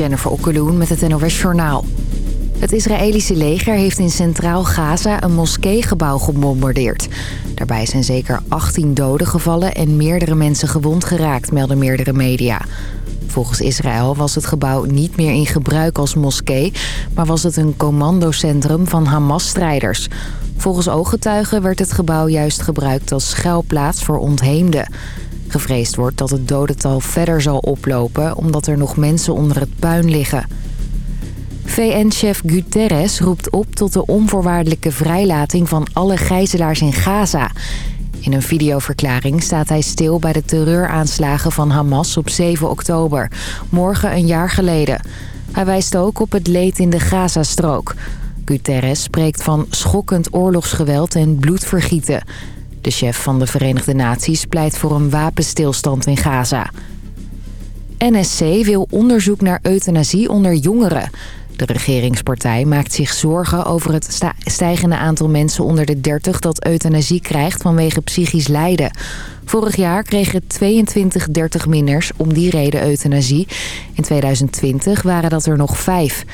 Jennifer Okkeloen met het NOS Journaal. Het Israëlische leger heeft in Centraal Gaza een moskeegebouw gebombardeerd. Daarbij zijn zeker 18 doden gevallen en meerdere mensen gewond geraakt, melden meerdere media. Volgens Israël was het gebouw niet meer in gebruik als moskee... maar was het een commandocentrum van Hamas-strijders. Volgens ooggetuigen werd het gebouw juist gebruikt als schuilplaats voor ontheemden. Gevreesd wordt dat het dodental verder zal oplopen... omdat er nog mensen onder het puin liggen. VN-chef Guterres roept op tot de onvoorwaardelijke vrijlating van alle gijzelaars in Gaza. In een videoverklaring staat hij stil bij de terreuraanslagen van Hamas op 7 oktober. Morgen een jaar geleden. Hij wijst ook op het leed in de Gazastrook. Guterres spreekt van schokkend oorlogsgeweld en bloedvergieten. De chef van de Verenigde Naties pleit voor een wapenstilstand in Gaza. NSC wil onderzoek naar euthanasie onder jongeren. De regeringspartij maakt zich zorgen over het stijgende aantal mensen onder de 30 dat euthanasie krijgt vanwege psychisch lijden. Vorig jaar kregen 22 30-minners om die reden euthanasie. In 2020 waren dat er nog vijf.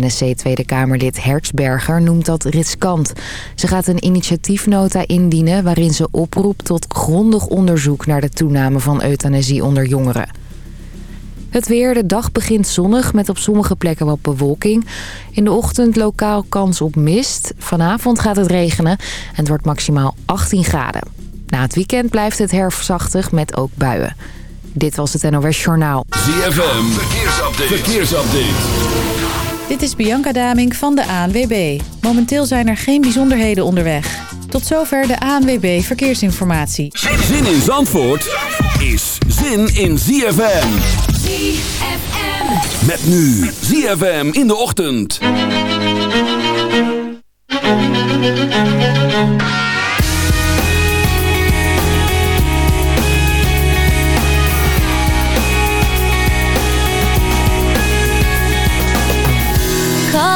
NSC Tweede Kamerlid Hertzberger noemt dat riskant. Ze gaat een initiatiefnota indienen waarin ze oproept tot grondig onderzoek naar de toename van euthanasie onder jongeren. Het weer, de dag begint zonnig met op sommige plekken wat bewolking. In de ochtend lokaal kans op mist. Vanavond gaat het regenen en het wordt maximaal 18 graden. Na het weekend blijft het herfstachtig met ook buien. Dit was het NOS Journaal. ZFM, verkeersupdate. verkeersupdate. Dit is Bianca Daming van de ANWB. Momenteel zijn er geen bijzonderheden onderweg. Tot zover de ANWB Verkeersinformatie. Zin in Zandvoort is zin in ZFM. ZFM. Met nu ZFM in de ochtend.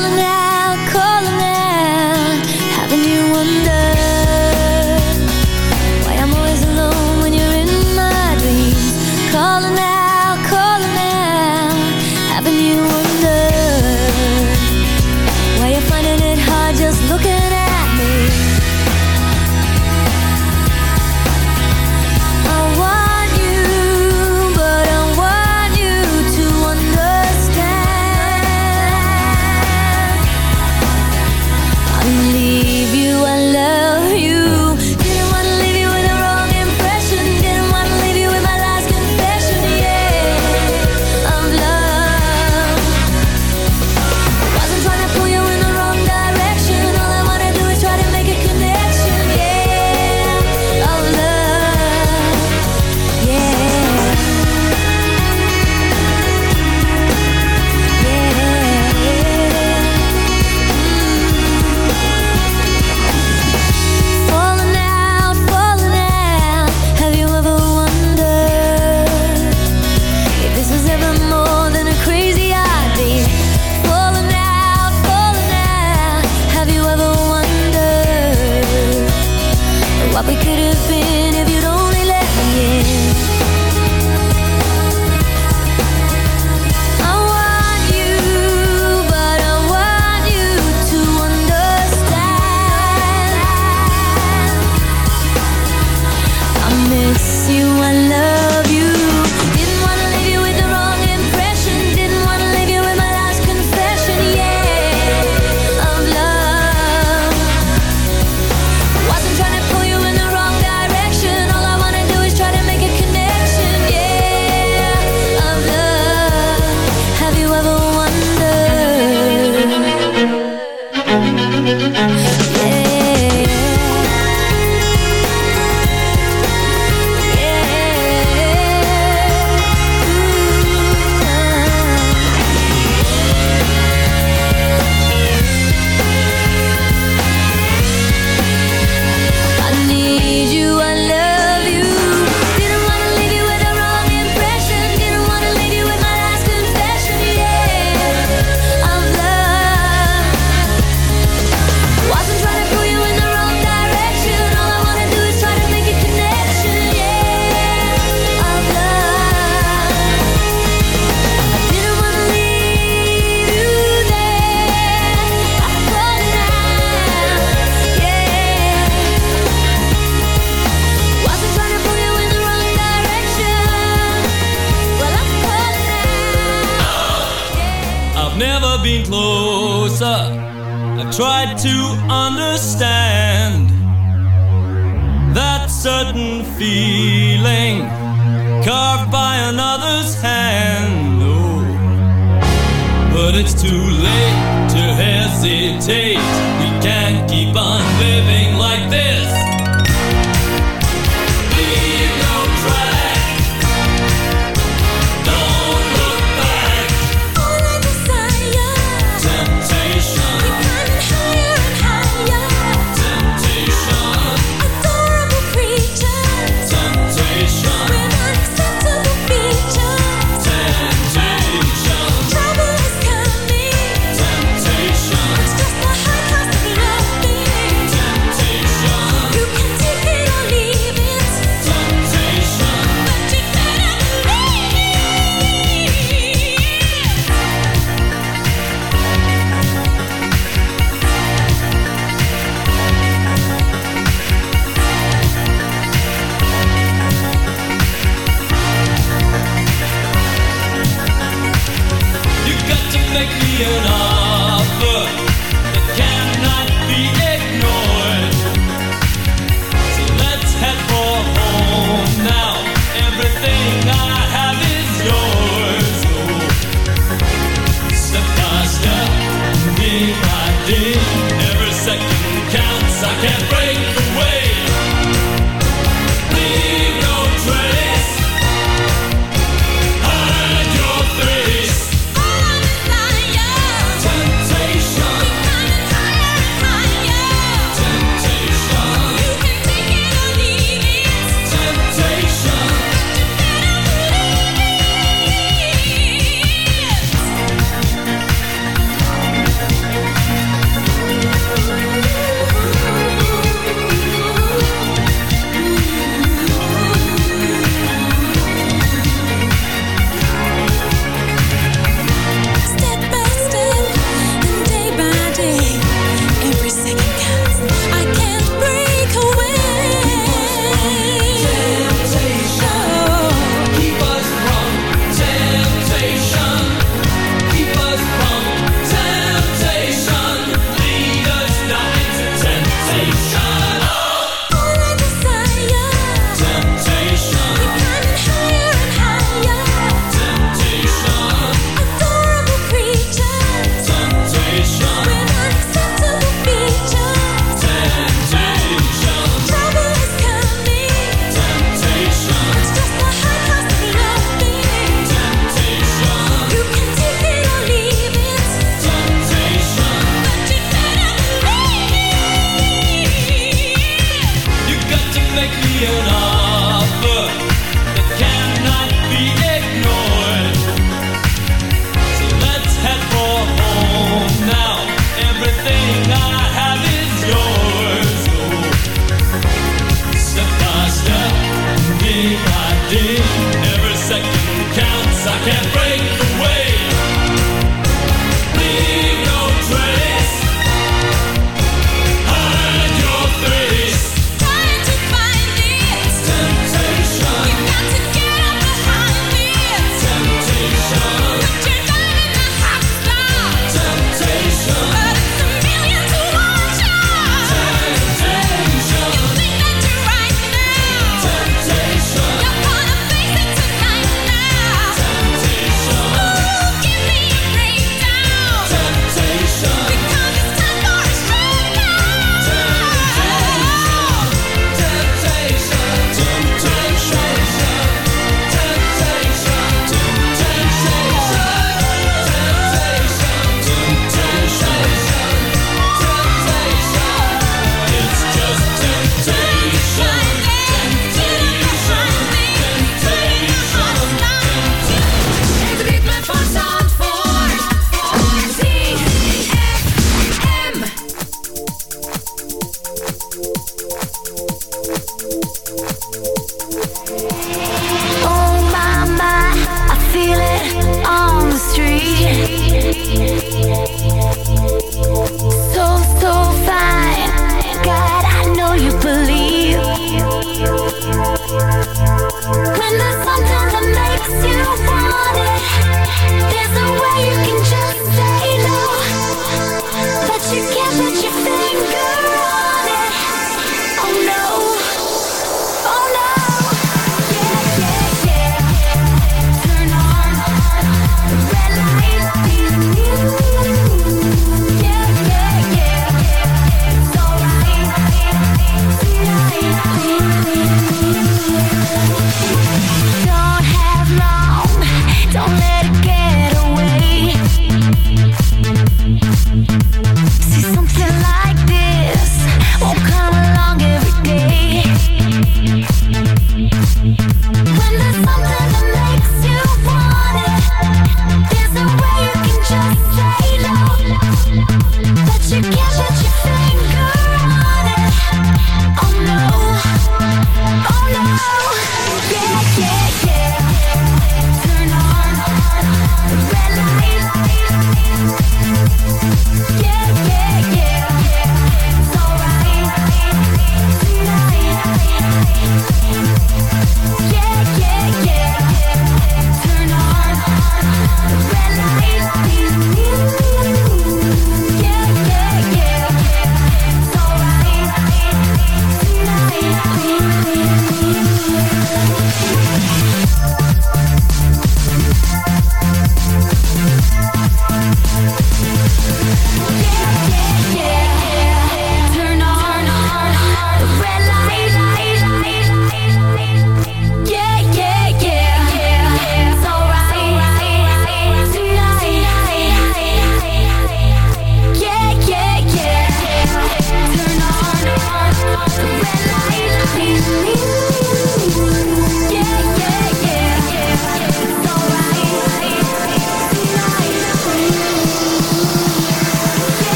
falling out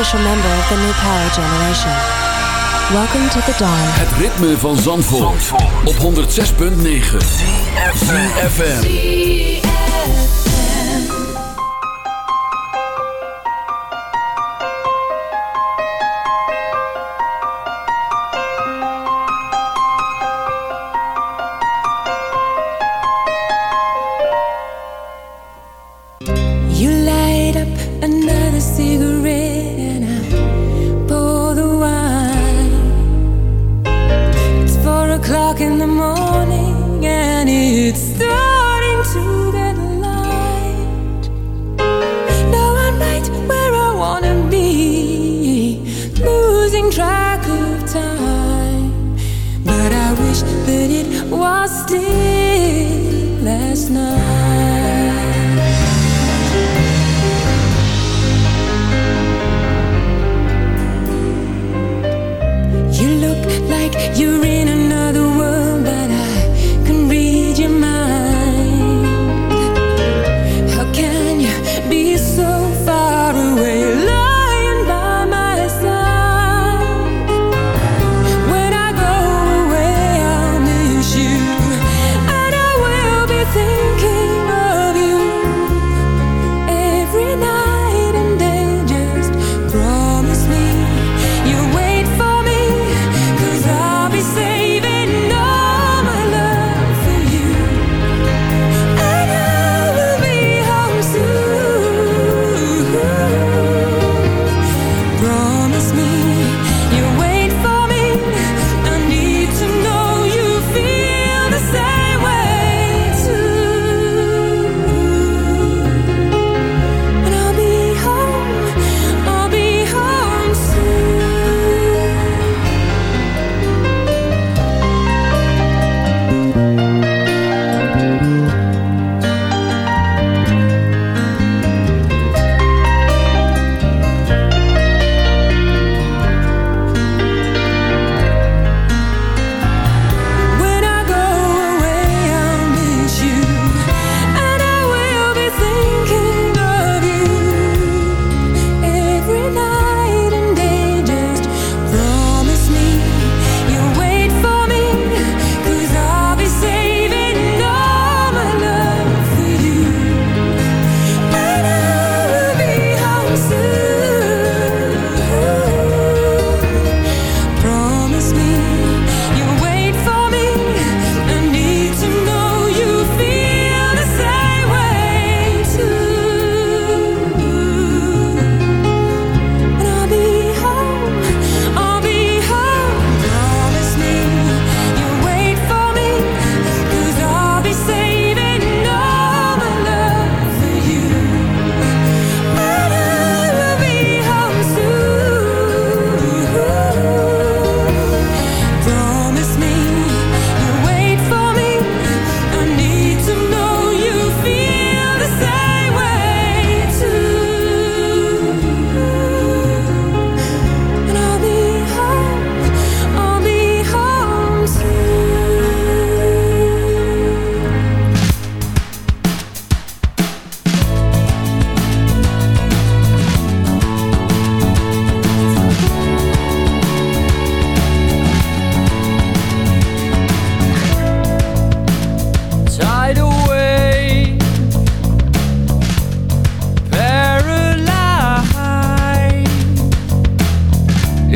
official member of the new power generation. Welcome to the dawn. Het ritme van Zandvoort, Zandvoort. op 106.9 FM.